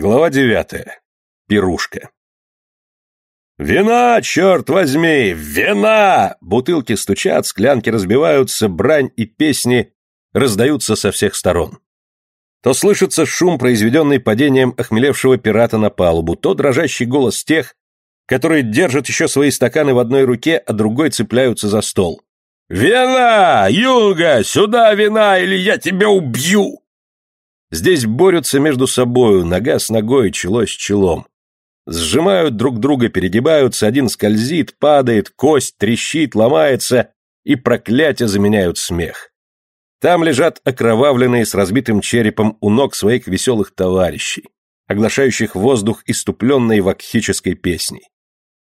Глава девятая. Пирушка. «Вина, черт возьми! Вина!» Бутылки стучат, склянки разбиваются, брань и песни раздаются со всех сторон. То слышится шум, произведенный падением охмелевшего пирата на палубу, то дрожащий голос тех, которые держат еще свои стаканы в одной руке, а другой цепляются за стол. «Вина! Юнга! Сюда вина, или я тебя убью!» Здесь борются между собою, нога с ногой, чело с челом. Сжимают друг друга, перегибаются, один скользит, падает, кость трещит, ломается, и проклятия заменяют смех. Там лежат окровавленные с разбитым черепом у ног своих веселых товарищей, оглашающих воздух иступленной вакхической песней.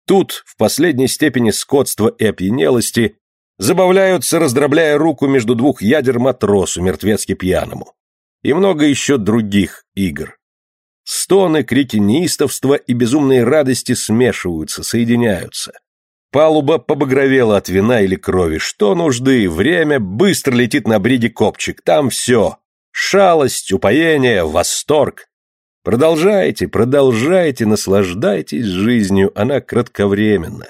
Тут, в последней степени скотства и опьянелости, забавляются, раздробляя руку между двух ядер матросу, мертвецки пьяному и много еще других игр. Стоны, крики неистовства и безумной радости смешиваются, соединяются. Палуба побагровела от вина или крови. Что нужды? Время быстро летит на бриде копчик. Там все. Шалость, упоение, восторг. Продолжайте, продолжайте, наслаждайтесь жизнью, она кратковременна.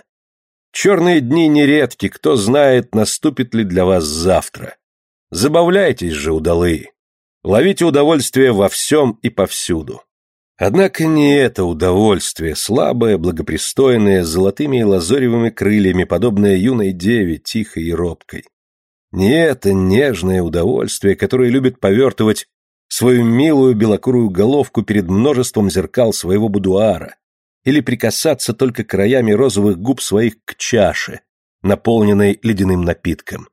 Черные дни нередки, кто знает, наступит ли для вас завтра. Забавляйтесь же, удалые. Ловите удовольствие во всем и повсюду. Однако не это удовольствие, слабое, благопристойное, с золотыми и лазоревыми крыльями, подобное юной деве, тихой и робкой. Не это нежное удовольствие, которое любит повертывать свою милую белокурую головку перед множеством зеркал своего будуара, или прикасаться только краями розовых губ своих к чаше, наполненной ледяным напитком.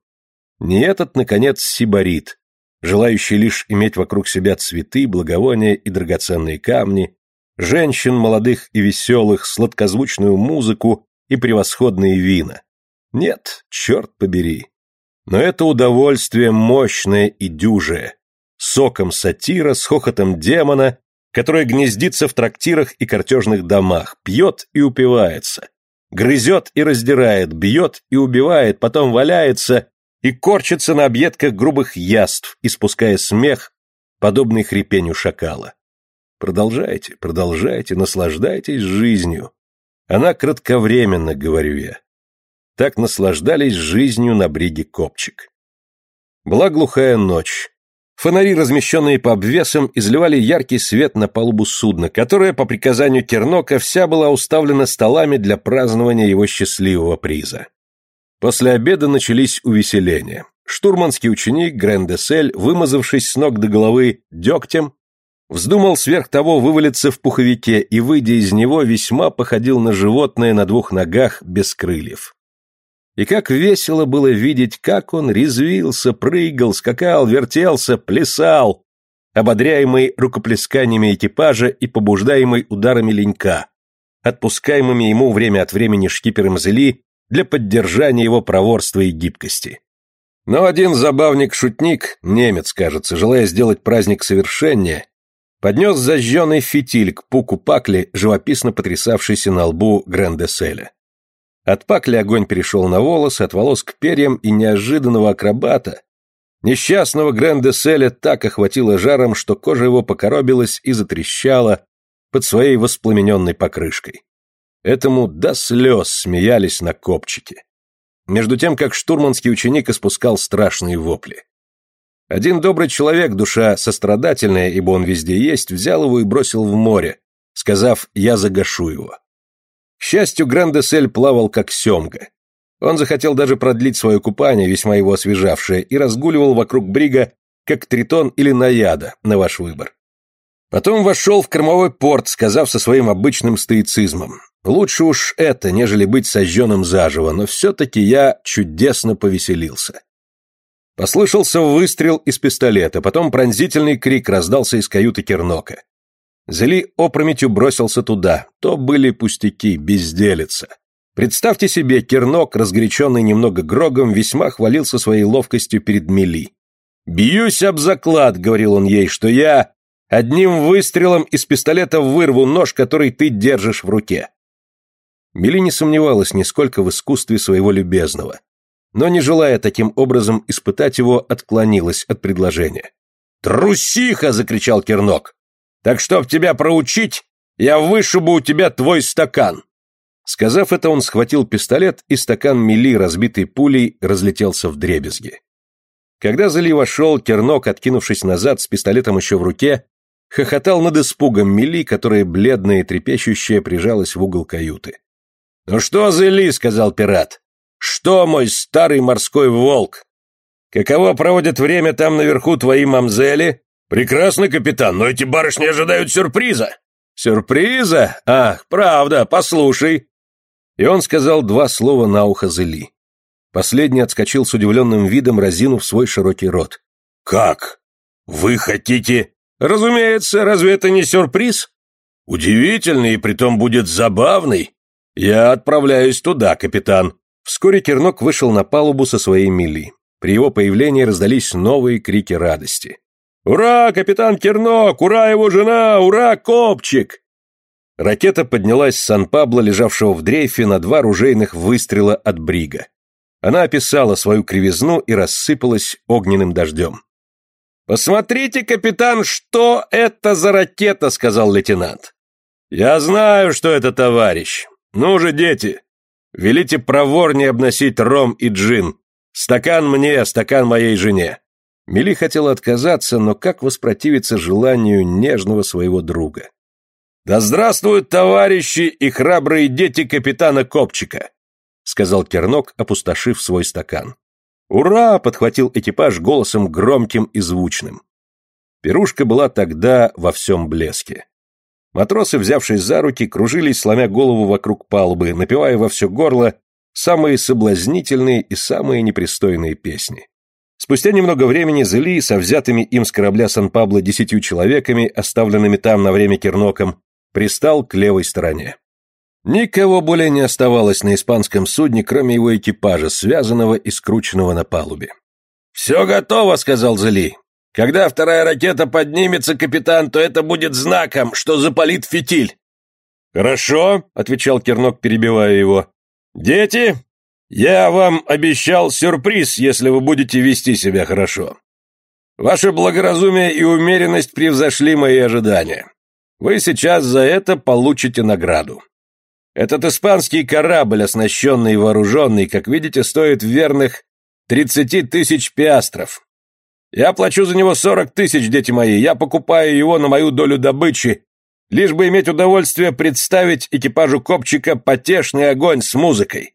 Не этот, наконец, сибарит, желающий лишь иметь вокруг себя цветы, благовония и драгоценные камни, женщин молодых и веселых, сладкозвучную музыку и превосходные вина. Нет, черт побери. Но это удовольствие мощное и дюжее, соком сатира, с хохотом демона, которое гнездится в трактирах и картежных домах, пьет и упивается, грызет и раздирает, бьет и убивает, потом валяется и корчится на объедках грубых яств, испуская смех, подобный хрипению шакала. Продолжайте, продолжайте, наслаждайтесь жизнью. Она кратковременна, говорю я. Так наслаждались жизнью на бриге Копчик. Была глухая ночь. Фонари, размещенные по обвесам, изливали яркий свет на палубу судна, которое, по приказанию Тернока, вся была уставлена столами для празднования его счастливого приза. После обеда начались увеселения. Штурманский ученик Гренdeсель, вымазавшись с ног до головы дегтем, вздумал сверх того вывалиться в пуховике и, выйдя из него, весьма походил на животное на двух ногах без крыльев. И как весело было видеть, как он резвился, прыгал, скакал, вертелся, плясал, ободряемый рукоплесканиями экипажа и побуждаемый ударами ленька, отпускаемыми ему время от времени шкипером Зели для поддержания его проворства и гибкости. Но один забавник-шутник, немец, кажется, желая сделать праздник совершеннее, поднес зажженный фитиль к пуку пакли, живописно потрясавшейся на лбу Грандеселя. От пакли огонь перешел на волосы, от волос к перьям и неожиданного акробата, несчастного Грандеселя так охватило жаром, что кожа его покоробилась и затрещала под своей воспламененной покрышкой. Этому до слез смеялись на копчике. Между тем, как штурманский ученик испускал страшные вопли. Один добрый человек, душа сострадательная, ибо он везде есть, взял его и бросил в море, сказав «я загашу его». К счастью, Грандесель плавал как семга. Он захотел даже продлить свое купание, весьма его освежавшее, и разгуливал вокруг брига, как тритон или наяда, на ваш выбор. Потом вошел в кормовой порт, сказав со своим обычным стоицизмом Лучше уж это, нежели быть сожженным заживо, но все-таки я чудесно повеселился. Послышался выстрел из пистолета, потом пронзительный крик раздался из каюты Кернока. Зели опрометью бросился туда. То были пустяки, безделица. Представьте себе, Кернок, разгоряченный немного Грогом, весьма хвалился своей ловкостью перед Мели. «Бьюсь об заклад», — говорил он ей, — «что я одним выстрелом из пистолета вырву нож, который ты держишь в руке». Мили не сомневалась нисколько в искусстве своего любезного, но, не желая таким образом испытать его, отклонилась от предложения. «Трусиха!» — закричал Кернок. Так чтоб тебя проучить, я вышибу у тебя твой стакан!» Сказав это, он схватил пистолет, и стакан мели, разбитый пулей, разлетелся в дребезги. Когда Зали вошел, Кернок, откинувшись назад с пистолетом еще в руке, хохотал над испугом Мели, которая, бледная и трепещущая, прижалась в угол каюты. «Ну что, Зели?» — сказал пират. «Что, мой старый морской волк? Каково проводят время там наверху твои мамзели?» «Прекрасно, капитан, но эти барышни ожидают сюрприза». «Сюрприза? Ах, правда, послушай». И он сказал два слова на ухо Зели. Последний отскочил с удивленным видом, разинув свой широкий рот. «Как? Вы хотите...» «Разумеется, разве это не сюрприз?» «Удивительный и притом будет забавный. Я отправляюсь туда, капитан». Вскоре Кернок вышел на палубу со своей мили. При его появлении раздались новые крики радости. «Ура, капитан Кернок! Ура, его жена! Ура, Копчик!» Ракета поднялась с Сан-Пабло, лежавшего в дрейфе, на два ружейных выстрела от Брига. Она описала свою кривизну и рассыпалась огненным дождем. «Посмотрите, капитан, что это за ракета!» — сказал лейтенант. «Я знаю, что это, товарищ. Ну же, дети, велите проворнее обносить ром и джин. Стакан мне, стакан моей жене». Мели хотела отказаться, но как воспротивиться желанию нежного своего друга? «Да здравствуют товарищи и храбрые дети капитана Копчика!» — сказал Кернок, опустошив свой стакан. «Ура!» — подхватил экипаж голосом громким и звучным. Пирушка была тогда во всем блеске. Матросы, взявшись за руки, кружились, сломя голову вокруг палубы, напевая во все горло самые соблазнительные и самые непристойные песни. Спустя немного времени Зели со взятыми им с корабля Сан-Пабло десятью человеками, оставленными там на время Керноком, пристал к левой стороне. Никого более не оставалось на испанском судне, кроме его экипажа, связанного и скрученного на палубе. «Все готово», — сказал Зели. «Когда вторая ракета поднимется, капитан, то это будет знаком, что запалит фитиль». «Хорошо», — отвечал Кернок, перебивая его. «Дети, я вам обещал сюрприз, если вы будете вести себя хорошо. Ваше благоразумие и умеренность превзошли мои ожидания. Вы сейчас за это получите награду. Этот испанский корабль, оснащенный и вооруженный, как видите, стоит верных тридцати тысяч пиастров. Я плачу за него сорок тысяч, дети мои, я покупаю его на мою долю добычи, лишь бы иметь удовольствие представить экипажу Копчика потешный огонь с музыкой.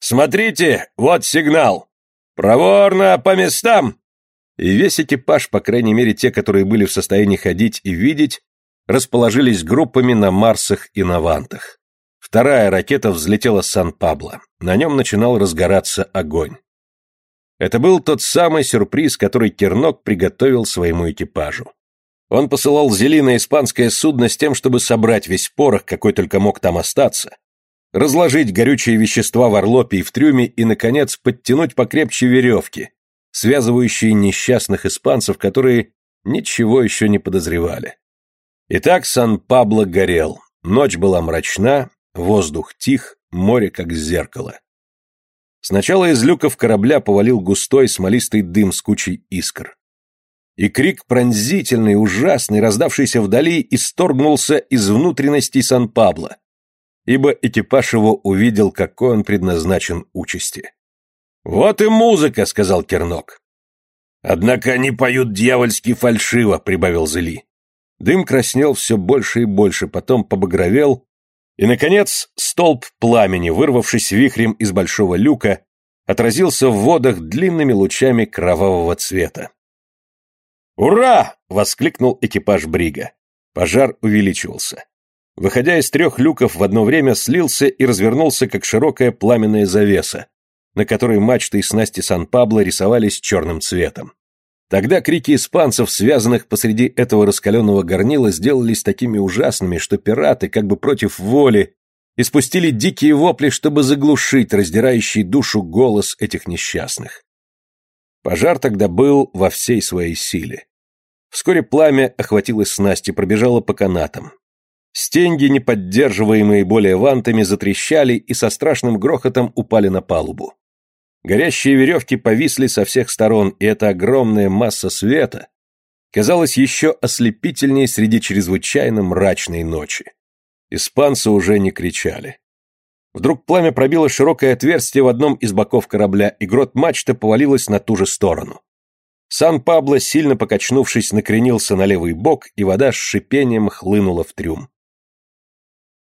Смотрите, вот сигнал. Проворно по местам!» И весь экипаж, по крайней мере те, которые были в состоянии ходить и видеть, расположились группами на Марсах и на Вантах. Вторая ракета взлетела с Сан-Пабло. На нем начинал разгораться огонь. Это был тот самый сюрприз, который Кернок приготовил своему экипажу. Он посылал Зели на испанское судно с тем, чтобы собрать весь порох, какой только мог там остаться, разложить горючие вещества в орлопе и в трюме и, наконец, подтянуть покрепче веревки, связывающие несчастных испанцев, которые ничего еще не подозревали. Итак, Сан-Пабло горел. Ночь была мрачна, Воздух тих, море как зеркало. Сначала из люков корабля повалил густой смолистый дым с кучей искр. И крик пронзительный, ужасный, раздавшийся вдали, исторгнулся из внутренностей Сан-Пабло, ибо экипаж его увидел, какой он предназначен участи. «Вот и музыка», — сказал Кернок. «Однако они поют дьявольски фальшиво», — прибавил Зели. Дым краснел все больше и больше, потом побагровел и, наконец, столб пламени, вырвавшись вихрем из большого люка, отразился в водах длинными лучами кровавого цвета. «Ура!» — воскликнул экипаж Брига. Пожар увеличивался. Выходя из трех люков, в одно время слился и развернулся, как широкая пламенная завеса, на которой мачты и снасти Сан-Пабло рисовались черным цветом. Тогда крики испанцев, связанных посреди этого раскаленного горнила, сделались такими ужасными, что пираты, как бы против воли, испустили дикие вопли, чтобы заглушить раздирающий душу голос этих несчастных. Пожар тогда был во всей своей силе. Вскоре пламя охватило снасти, пробежало по канатам. Стенги, не поддерживаемые более вантами, затрещали и со страшным грохотом упали на палубу. Горящие веревки повисли со всех сторон, и эта огромная масса света, казалось еще ослепительнее среди чрезвычайно мрачной ночи. Испанцы уже не кричали. Вдруг пламя пробило широкое отверстие в одном из боков корабля, и грот мачта повалилась на ту же сторону. Сан-Пабло, сильно покачнувшись, накренился на левый бок, и вода с шипением хлынула в трюм.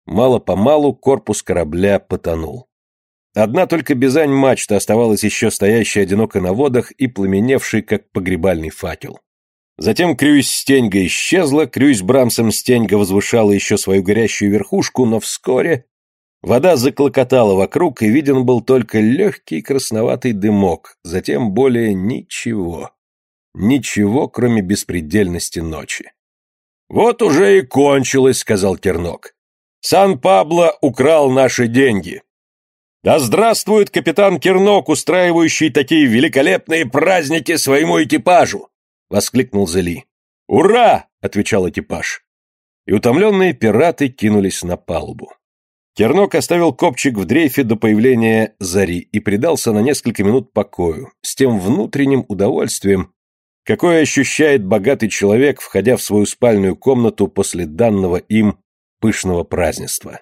Мало-помалу корпус корабля потонул. Одна только бизань мачта оставалась еще стоящей одиноко на водах и пламеневшей, как погребальный факел. Затем Крюсь Стеньга исчезла, Крюсь Брамсом Стеньга возвышала еще свою горящую верхушку, но вскоре вода заклокотала вокруг, и виден был только легкий красноватый дымок, затем более ничего. Ничего, кроме беспредельности ночи. «Вот уже и кончилось», — сказал Тернок. «Сан-Пабло украл наши деньги». «Да здравствует капитан Кернок, устраивающий такие великолепные праздники своему экипажу!» — воскликнул Зели. «Ура!» — отвечал экипаж. И утомленные пираты кинулись на палубу. Кернок оставил копчик в дрейфе до появления зари и предался на несколько минут покою, с тем внутренним удовольствием, какое ощущает богатый человек, входя в свою спальную комнату после данного им пышного празднества.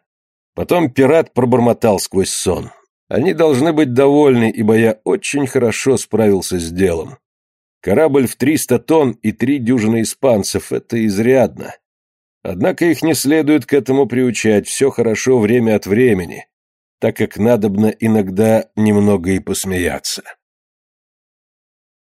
Потом пират пробормотал сквозь сон. Они должны быть довольны, ибо я очень хорошо справился с делом. Корабль в триста тонн и три дюжины испанцев — это изрядно. Однако их не следует к этому приучать, все хорошо время от времени, так как надобно иногда немного и посмеяться.